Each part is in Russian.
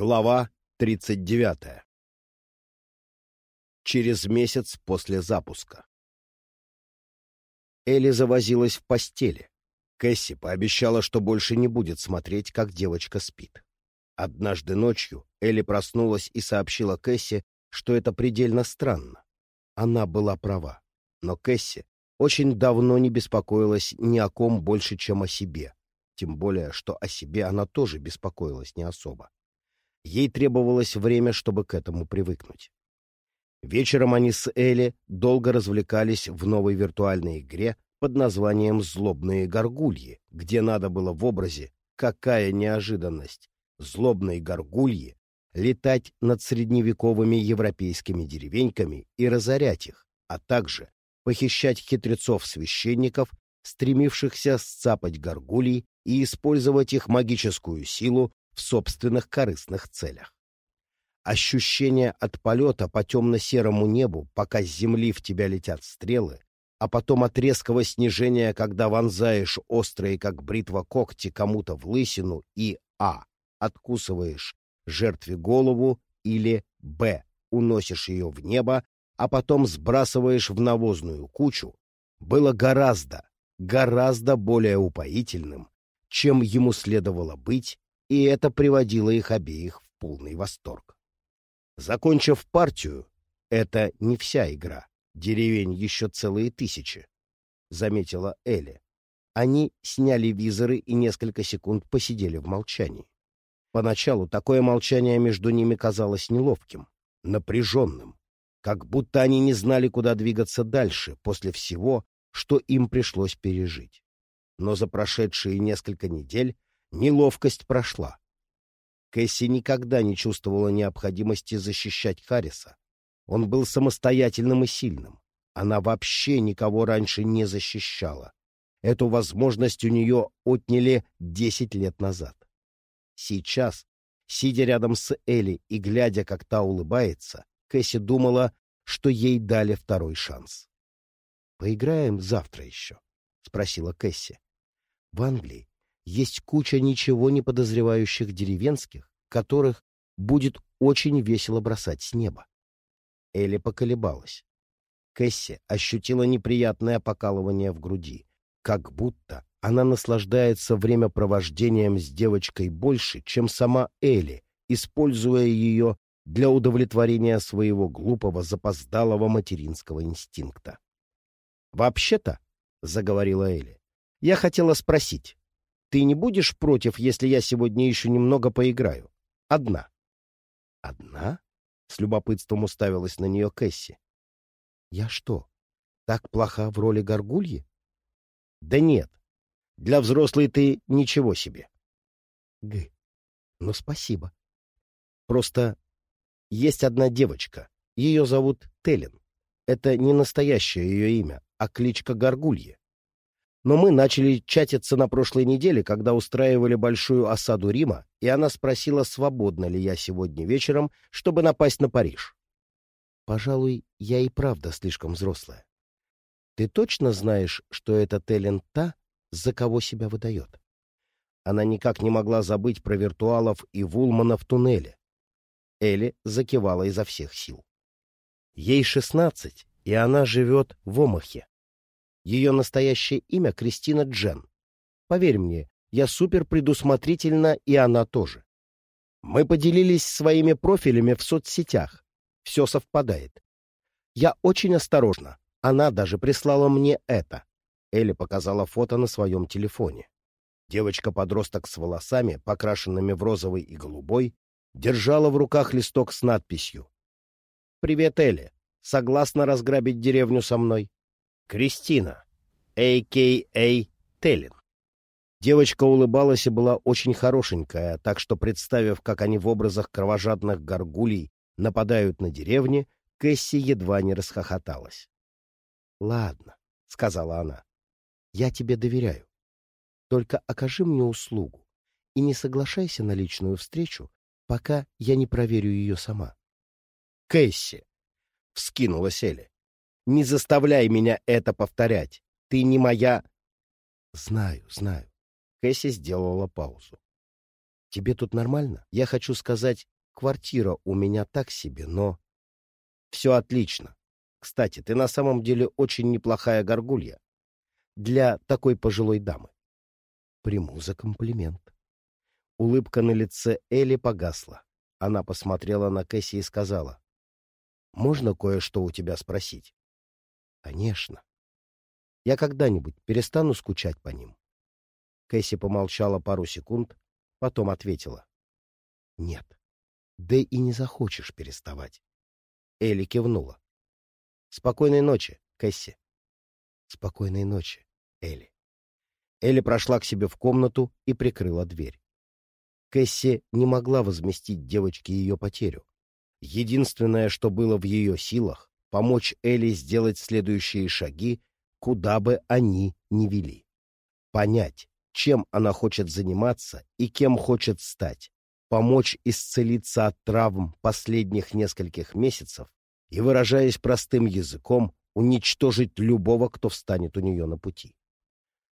Глава 39. Через месяц после запуска. Элли завозилась в постели. Кэсси пообещала, что больше не будет смотреть, как девочка спит. Однажды ночью Элли проснулась и сообщила Кэсси, что это предельно странно. Она была права. Но Кэсси очень давно не беспокоилась ни о ком больше, чем о себе. Тем более, что о себе она тоже беспокоилась не особо. Ей требовалось время, чтобы к этому привыкнуть. Вечером они с Элли долго развлекались в новой виртуальной игре под названием «Злобные горгульи», где надо было в образе «Какая неожиданность!» злобной горгульи летать над средневековыми европейскими деревеньками и разорять их, а также похищать хитрецов-священников, стремившихся сцапать горгулей и использовать их магическую силу в собственных корыстных целях. Ощущение от полета по темно-серому небу, пока с земли в тебя летят стрелы, а потом от резкого снижения, когда вонзаешь острые, как бритва, когти кому-то в лысину и а. откусываешь жертве голову или б. уносишь ее в небо, а потом сбрасываешь в навозную кучу, было гораздо, гораздо более упоительным, чем ему следовало быть, и это приводило их обеих в полный восторг. Закончив партию, это не вся игра, деревень еще целые тысячи, — заметила Элли. Они сняли визоры и несколько секунд посидели в молчании. Поначалу такое молчание между ними казалось неловким, напряженным, как будто они не знали, куда двигаться дальше после всего, что им пришлось пережить. Но за прошедшие несколько недель Неловкость прошла. Кэсси никогда не чувствовала необходимости защищать Харриса. Он был самостоятельным и сильным. Она вообще никого раньше не защищала. Эту возможность у нее отняли десять лет назад. Сейчас, сидя рядом с Элли и глядя, как та улыбается, Кэсси думала, что ей дали второй шанс. «Поиграем завтра еще?» — спросила Кэсси. «В Англии есть куча ничего не подозревающих деревенских, которых будет очень весело бросать с неба. Элли поколебалась. Кэсси ощутила неприятное покалывание в груди, как будто она наслаждается времяпровождением с девочкой больше, чем сама Элли, используя ее для удовлетворения своего глупого запоздалого материнского инстинкта. «Вообще-то», — заговорила Элли, — «я хотела спросить, ты не будешь против, если я сегодня еще немного поиграю? Одна. Одна? С любопытством уставилась на нее Кэсси. Я что, так плоха в роли горгульи? Да нет. Для взрослой ты ничего себе. Г. Ну, спасибо. Просто есть одна девочка. Ее зовут Телин. Это не настоящее ее имя, а кличка Горгульи. Но мы начали чатиться на прошлой неделе, когда устраивали большую осаду Рима, и она спросила, свободна ли я сегодня вечером, чтобы напасть на Париж. Пожалуй, я и правда слишком взрослая. Ты точно знаешь, что это Телен та, за кого себя выдает? Она никак не могла забыть про виртуалов и Вулмана в туннеле. Элли закивала изо всех сил. Ей шестнадцать, и она живет в Омахе. Ее настоящее имя Кристина Джен. Поверь мне, я супер предусмотрительна, и она тоже. Мы поделились своими профилями в соцсетях. Все совпадает. Я очень осторожна. Она даже прислала мне это. Элли показала фото на своем телефоне. Девочка-подросток с волосами, покрашенными в розовый и голубой, держала в руках листок с надписью. «Привет, Элли. Согласна разграбить деревню со мной?» Кристина, а.к.а. Теллин. Девочка улыбалась и была очень хорошенькая, так что, представив, как они в образах кровожадных горгулей нападают на деревни, Кэсси едва не расхохоталась. — Ладно, — сказала она, — я тебе доверяю. Только окажи мне услугу и не соглашайся на личную встречу, пока я не проверю ее сама. — Кэсси! — вскинулась Элли. Не заставляй меня это повторять. Ты не моя... Знаю, знаю. Кэсси сделала паузу. Тебе тут нормально? Я хочу сказать, квартира у меня так себе, но... Все отлично. Кстати, ты на самом деле очень неплохая горгулья. Для такой пожилой дамы. Приму за комплимент. Улыбка на лице Элли погасла. Она посмотрела на Кэсси и сказала. «Можно кое-что у тебя спросить?» «Конечно. Я когда-нибудь перестану скучать по ним?» Кэсси помолчала пару секунд, потом ответила. «Нет. Да и не захочешь переставать». Элли кивнула. «Спокойной ночи, Кэсси». «Спокойной ночи, Элли». Элли прошла к себе в комнату и прикрыла дверь. Кэсси не могла возместить девочке ее потерю. Единственное, что было в ее силах, помочь Элли сделать следующие шаги, куда бы они ни вели. Понять, чем она хочет заниматься и кем хочет стать, помочь исцелиться от травм последних нескольких месяцев и, выражаясь простым языком, уничтожить любого, кто встанет у нее на пути.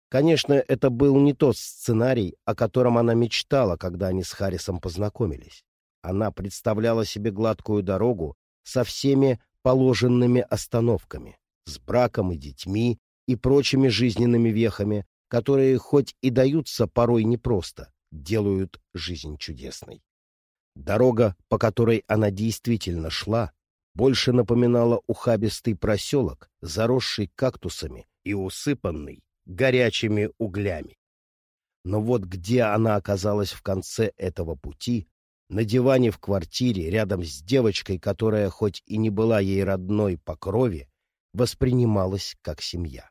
Конечно, это был не тот сценарий, о котором она мечтала, когда они с Харрисом познакомились. Она представляла себе гладкую дорогу со всеми положенными остановками, с браком и детьми и прочими жизненными вехами, которые хоть и даются порой непросто, делают жизнь чудесной. Дорога, по которой она действительно шла, больше напоминала ухабистый проселок, заросший кактусами и усыпанный горячими углями. Но вот где она оказалась в конце этого пути, на диване в квартире, рядом с девочкой, которая хоть и не была ей родной по крови, воспринималась как семья.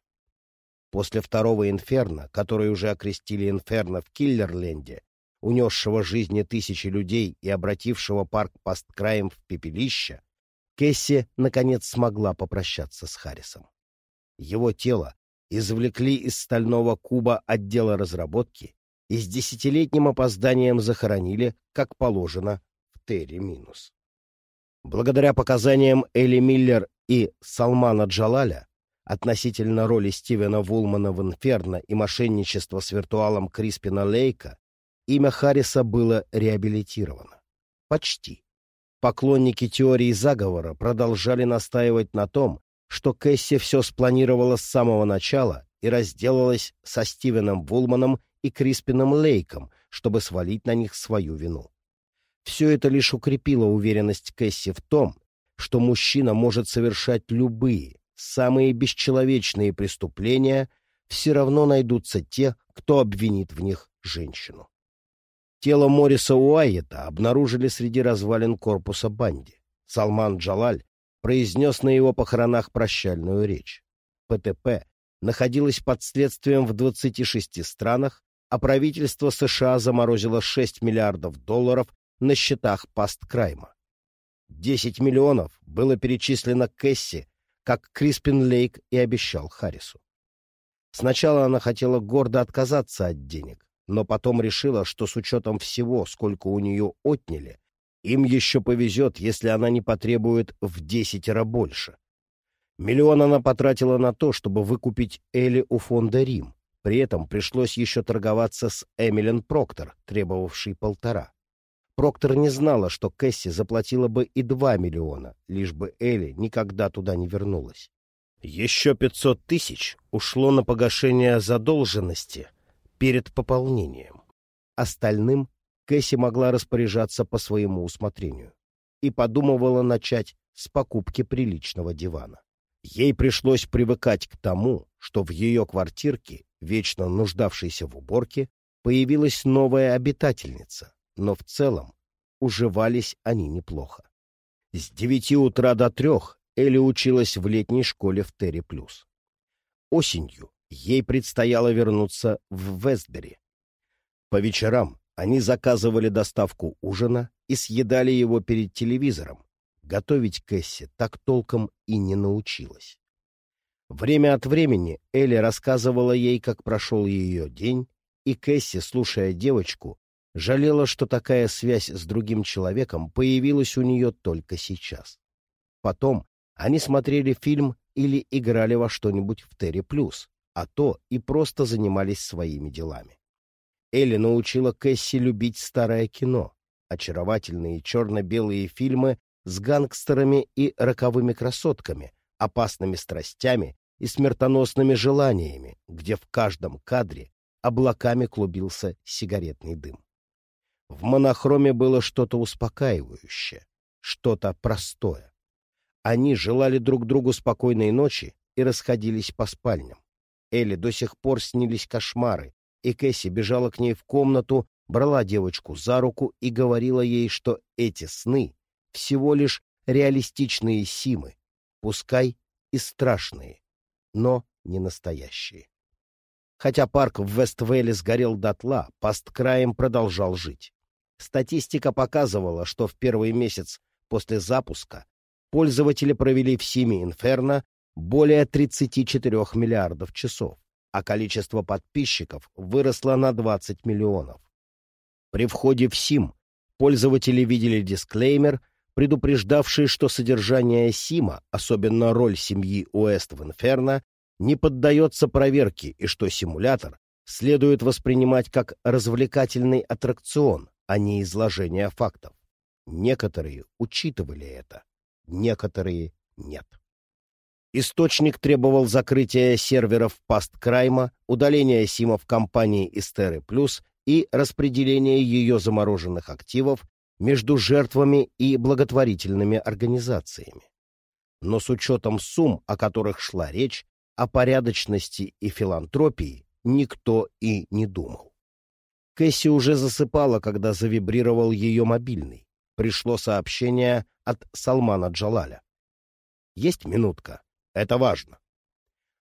После второго инферно, который уже окрестили инферно в Киллерленде, унесшего жизни тысячи людей и обратившего парк Пасткраем в пепелище, Кэсси, наконец, смогла попрощаться с Харрисом. Его тело извлекли из стального куба отдела разработки и с десятилетним опозданием захоронили, как положено, в Терри минус. Благодаря показаниям Элли Миллер и Салмана Джалаля относительно роли Стивена Вулмана в «Инферно» и мошенничества с виртуалом Криспина Лейка, имя Харриса было реабилитировано. Почти. Поклонники теории заговора продолжали настаивать на том, что Кэсси все спланировала с самого начала и разделалась со Стивеном Вулманом и Криспином Лейком, чтобы свалить на них свою вину. Все это лишь укрепило уверенность Кэсси в том, что мужчина может совершать любые, самые бесчеловечные преступления, все равно найдутся те, кто обвинит в них женщину. Тело Мориса Уайета обнаружили среди развалин корпуса Банди. Салман Джалаль произнес на его похоронах прощальную речь. ПТП находилась под следствием в 26 странах, а правительство США заморозило 6 миллиардов долларов на счетах Пасткрайма. 10 миллионов было перечислено Кэсси, как Криспин Лейк и обещал Харрису. Сначала она хотела гордо отказаться от денег, но потом решила, что с учетом всего, сколько у нее отняли, им еще повезет, если она не потребует в десятеро больше. Миллион она потратила на то, чтобы выкупить Элли у фонда «Рим». При этом пришлось еще торговаться с Эмилен Проктор, требовавшей полтора. Проктор не знала, что Кэсси заплатила бы и два миллиона, лишь бы Элли никогда туда не вернулась. Еще пятьсот тысяч ушло на погашение задолженности перед пополнением. Остальным Кэсси могла распоряжаться по своему усмотрению и подумывала начать с покупки приличного дивана. Ей пришлось привыкать к тому, что в ее квартирке, вечно нуждавшейся в уборке, появилась новая обитательница, но в целом уживались они неплохо. С девяти утра до трех Элли училась в летней школе в Терри Плюс. Осенью ей предстояло вернуться в Вестбери. По вечерам они заказывали доставку ужина и съедали его перед телевизором. Готовить Кэсси так толком и не научилась. Время от времени Элли рассказывала ей, как прошел ее день, и Кэсси, слушая девочку, жалела, что такая связь с другим человеком появилась у нее только сейчас. Потом они смотрели фильм или играли во что-нибудь в Терри Плюс, а то и просто занимались своими делами. Элли научила Кэсси любить старое кино, очаровательные черно-белые фильмы с гангстерами и роковыми красотками, опасными страстями и смертоносными желаниями, где в каждом кадре облаками клубился сигаретный дым. В монохроме было что-то успокаивающее, что-то простое. Они желали друг другу спокойной ночи и расходились по спальням. Элли до сих пор снились кошмары, и Кэсси бежала к ней в комнату, брала девочку за руку и говорила ей, что эти сны всего лишь реалистичные симы, пускай и страшные, но не настоящие. Хотя парк в Вествейле сгорел дотла, посткраем продолжал жить. Статистика показывала, что в первый месяц после запуска пользователи провели в Симе Инферно более 34 миллиардов часов, а количество подписчиков выросло на 20 миллионов. При входе в Сим пользователи видели дисклеймер, предупреждавший, что содержание Сима, особенно роль семьи Уэст в Инферно, не поддается проверке и что симулятор следует воспринимать как развлекательный аттракцион, а не изложение фактов. Некоторые учитывали это, некоторые нет. Источник требовал закрытия серверов пасткрайма, удаления симов компании Истеры Плюс и распределения ее замороженных активов между жертвами и благотворительными организациями. Но с учетом сумм, о которых шла речь, о порядочности и филантропии никто и не думал. Кэсси уже засыпала, когда завибрировал ее мобильный. Пришло сообщение от Салмана Джалаля. «Есть минутка. Это важно».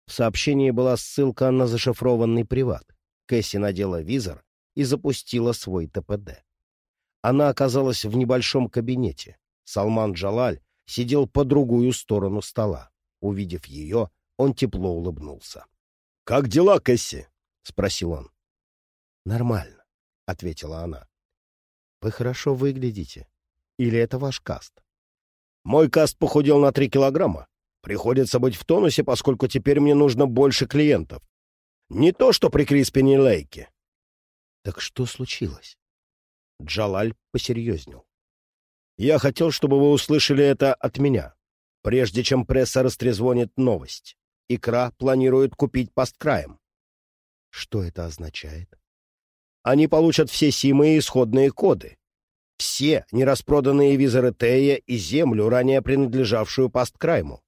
В сообщении была ссылка на зашифрованный приват. Кэсси надела визор и запустила свой ТПД. Она оказалась в небольшом кабинете. Салман Джалаль сидел по другую сторону стола. Увидев ее, он тепло улыбнулся. — Как дела, Кэсси? — спросил он. — Нормально, — ответила она. — Вы хорошо выглядите. Или это ваш каст? — Мой каст похудел на три килограмма. Приходится быть в тонусе, поскольку теперь мне нужно больше клиентов. Не то, что при Криспине Лейке. — Так что случилось? Джалаль посерьезнел. «Я хотел, чтобы вы услышали это от меня, прежде чем пресса растрезвонит новость. Икра планирует купить посткраем». «Что это означает?» «Они получат все симы и исходные коды. Все нераспроданные визоры Тея и землю, ранее принадлежавшую посткрайму.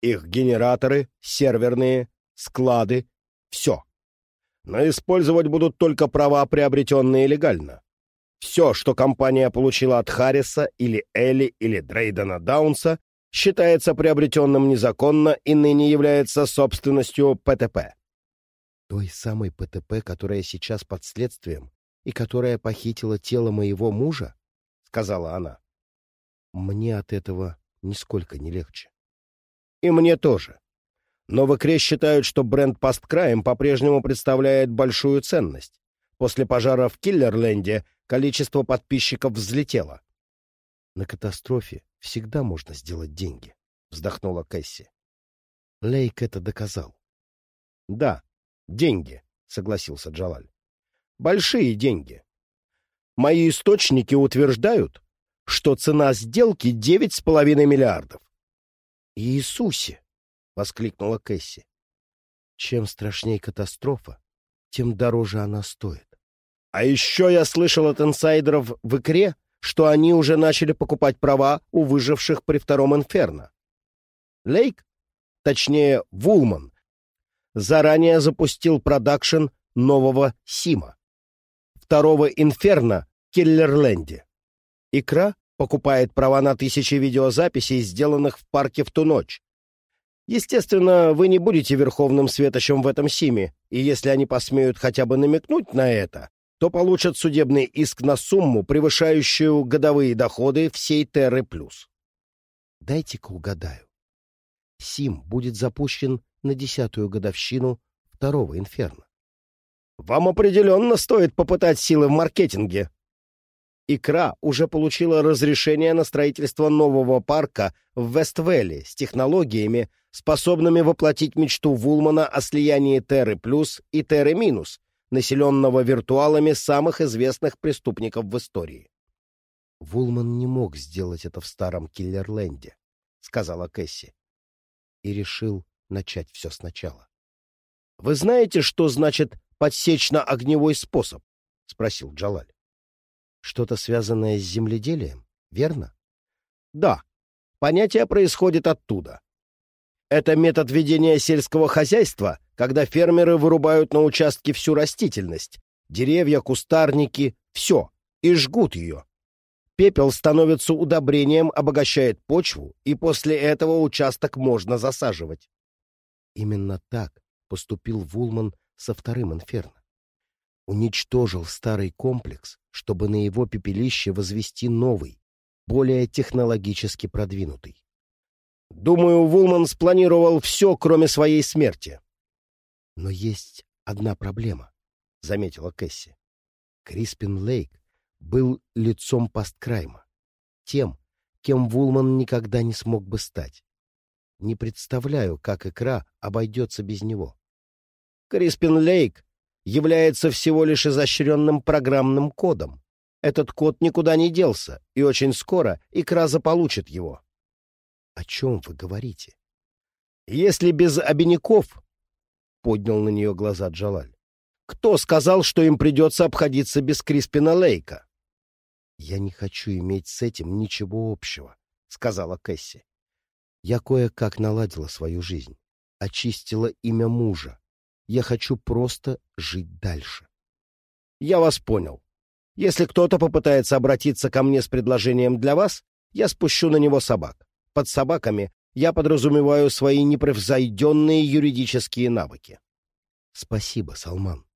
Их генераторы, серверные, склады — все. Но использовать будут только права, приобретенные легально. Все, что компания получила от Харриса или Элли или Дрейдена Даунса, считается приобретенным незаконно и ныне является собственностью ПТП. Той самой ПТП, которая сейчас под следствием и которая похитила тело моего мужа? — сказала она. Мне от этого нисколько не легче. И мне тоже. Но в икре считают, что бренд Посткраем по-прежнему представляет большую ценность. После пожара в Киллерленде количество подписчиков взлетело. «На катастрофе всегда можно сделать деньги», — вздохнула Кэсси. Лейк это доказал. «Да, деньги», — согласился Джалаль. «Большие деньги. Мои источники утверждают, что цена сделки девять с половиной миллиардов». «Иисусе!» — воскликнула Кэсси. «Чем страшнее катастрофа, тем дороже она стоит. А еще я слышал от инсайдеров в икре, что они уже начали покупать права у выживших при втором инферно. Лейк, точнее Вулман, заранее запустил продакшн нового Сима, второго инферно Киллерленде. Икра покупает права на тысячи видеозаписей, сделанных в парке в ту ночь. Естественно, вы не будете верховным светочем в этом Симе, и если они посмеют хотя бы намекнуть на это, то получат судебный иск на сумму, превышающую годовые доходы всей Терры Плюс. Дайте-ка угадаю. Сим будет запущен на десятую годовщину второго инферно. Вам определенно стоит попытать силы в маркетинге. Икра уже получила разрешение на строительство нового парка в Вествелле с технологиями, способными воплотить мечту Вулмана о слиянии Терры Плюс и Терры Минус, населенного виртуалами самых известных преступников в истории. Вулман не мог сделать это в старом Киллерленде, — сказала Кэсси, и решил начать все сначала. — Вы знаете, что значит подсечно-огневой способ? — спросил Джалаль. — Что-то связанное с земледелием, верно? — Да. Понятие происходит оттуда. Это метод ведения сельского хозяйства, когда фермеры вырубают на участке всю растительность, деревья, кустарники, все, и жгут ее. Пепел становится удобрением, обогащает почву, и после этого участок можно засаживать. Именно так поступил Вулман со вторым инферно. Уничтожил старый комплекс, чтобы на его пепелище возвести новый, более технологически продвинутый. Думаю, Вулман спланировал все, кроме своей смерти. Но есть одна проблема, — заметила Кэсси. Криспин Лейк был лицом посткрайма, тем, кем Вулман никогда не смог бы стать. Не представляю, как икра обойдется без него. Криспин Лейк является всего лишь изощренным программным кодом. Этот код никуда не делся, и очень скоро икра заполучит его. — О чем вы говорите? — Если без обиняков, — поднял на нее глаза Джалаль, — кто сказал, что им придется обходиться без Криспина Лейка? — Я не хочу иметь с этим ничего общего, — сказала Кэсси. Я кое-как наладила свою жизнь, очистила имя мужа. Я хочу просто жить дальше. — Я вас понял. Если кто-то попытается обратиться ко мне с предложением для вас, я спущу на него собак. Под собаками я подразумеваю свои непревзойденные юридические навыки. — Спасибо, Салман.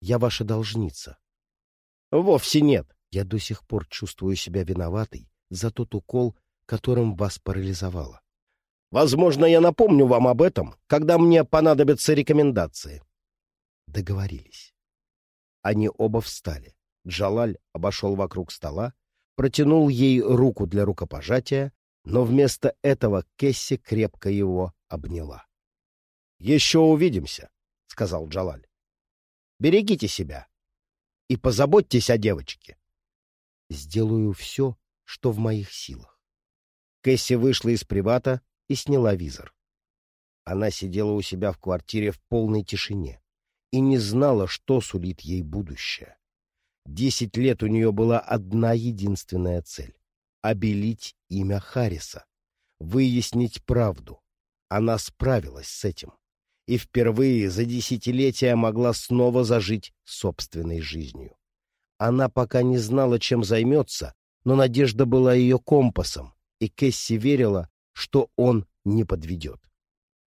Я ваша должница. — Вовсе нет. Я до сих пор чувствую себя виноватой за тот укол, которым вас парализовало. Возможно, я напомню вам об этом, когда мне понадобятся рекомендации. Договорились. Они оба встали. Джалаль обошел вокруг стола, протянул ей руку для рукопожатия, но вместо этого Кесси крепко его обняла. — Еще увидимся, — сказал Джалаль. — Берегите себя и позаботьтесь о девочке. Сделаю все, что в моих силах. Кэсси вышла из привата и сняла визор. Она сидела у себя в квартире в полной тишине и не знала, что сулит ей будущее. Десять лет у нее была одна единственная цель — обелить имя Харриса, выяснить правду. Она справилась с этим и впервые за десятилетия могла снова зажить собственной жизнью. Она пока не знала, чем займется, но надежда была ее компасом, и Кэсси верила, что он не подведет.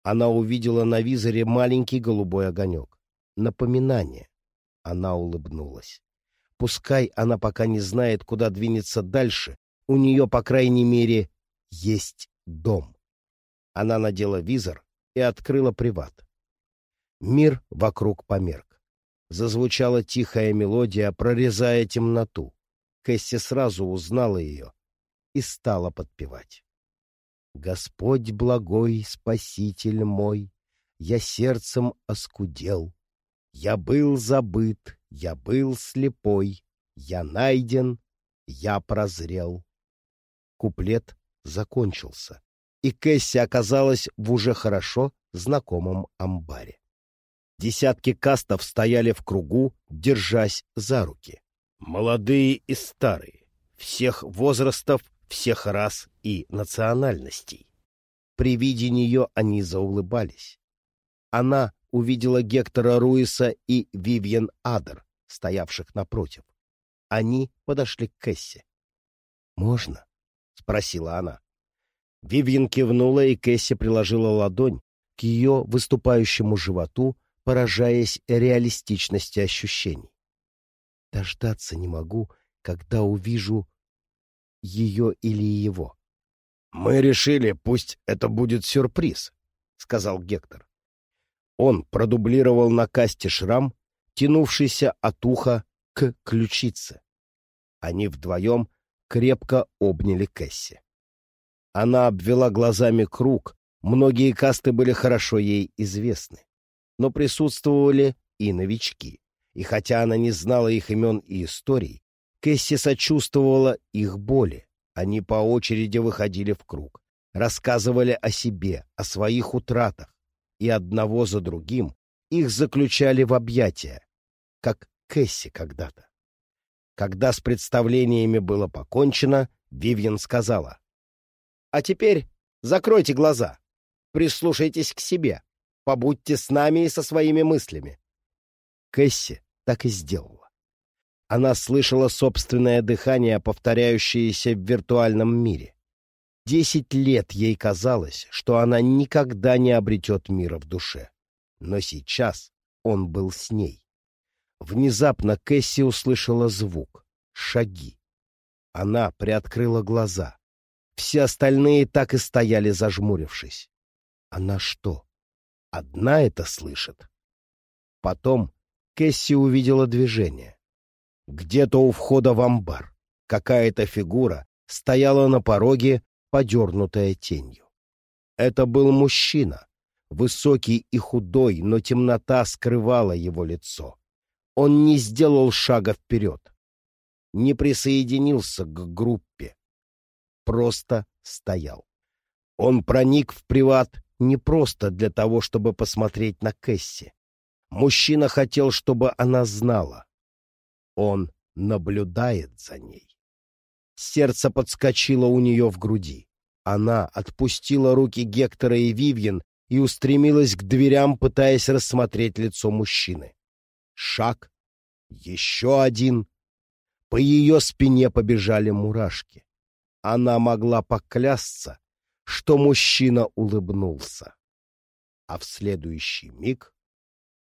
Она увидела на визоре маленький голубой огонек. Напоминание. Она улыбнулась. Пускай она пока не знает, куда двинется дальше, у нее, по крайней мере, есть дом. Она надела визор и открыла приват. Мир вокруг померк. Зазвучала тихая мелодия, прорезая темноту. Кэсси сразу узнала ее и стала подпевать. «Господь благой, Спаситель мой, я сердцем оскудел, я был забыт, я был слепой, я найден, я прозрел. Куплет закончился, и Кэсси оказалась в уже хорошо знакомом амбаре. Десятки кастов стояли в кругу, держась за руки. Молодые и старые, всех возрастов, всех рас и национальностей. При виде нее они заулыбались. Она увидела Гектора Руиса и Вивьен Адер, стоявших напротив. Они подошли к Кэсси. «Можно?» — спросила она. Вивьен кивнула, и Кэсси приложила ладонь к ее выступающему животу, поражаясь реалистичности ощущений. «Дождаться не могу, когда увижу ее или его». «Мы решили, пусть это будет сюрприз», — сказал Гектор. Он продублировал на касте шрам, тянувшийся от уха к ключице. Они вдвоем крепко обняли Кэсси. Она обвела глазами круг, многие касты были хорошо ей известны. Но присутствовали и новички, И хотя она не знала их имен и историй, Кэсси сочувствовала их боли. Они по очереди выходили в круг, рассказывали о себе, о своих утратах, и одного за другим их заключали в объятия, как Кэсси когда-то. Когда с представлениями было покончено, Вивьен сказала, «А теперь закройте глаза, прислушайтесь к себе, побудьте с нами и со своими мыслями». Кэсси так и сделала. Она слышала собственное дыхание, повторяющееся в виртуальном мире. Десять лет ей казалось, что она никогда не обретет мира в душе. Но сейчас он был с ней. Внезапно Кэсси услышала звук, шаги. Она приоткрыла глаза. Все остальные так и стояли, зажмурившись. Она что, одна это слышит? Потом Кэсси увидела движение. Где-то у входа в амбар какая-то фигура стояла на пороге, подернутая тенью. Это был мужчина, высокий и худой, но темнота скрывала его лицо. Он не сделал шага вперед, не присоединился к группе, просто стоял. Он проник в приват не просто для того, чтобы посмотреть на Кэсси. Мужчина хотел, чтобы она знала. Он наблюдает за ней. Сердце подскочило у нее в груди. Она отпустила руки Гектора и Вивьен и устремилась к дверям, пытаясь рассмотреть лицо мужчины. Шаг. Еще один. По ее спине побежали мурашки. Она могла поклясться, что мужчина улыбнулся. А в следующий миг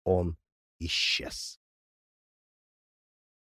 он исчез.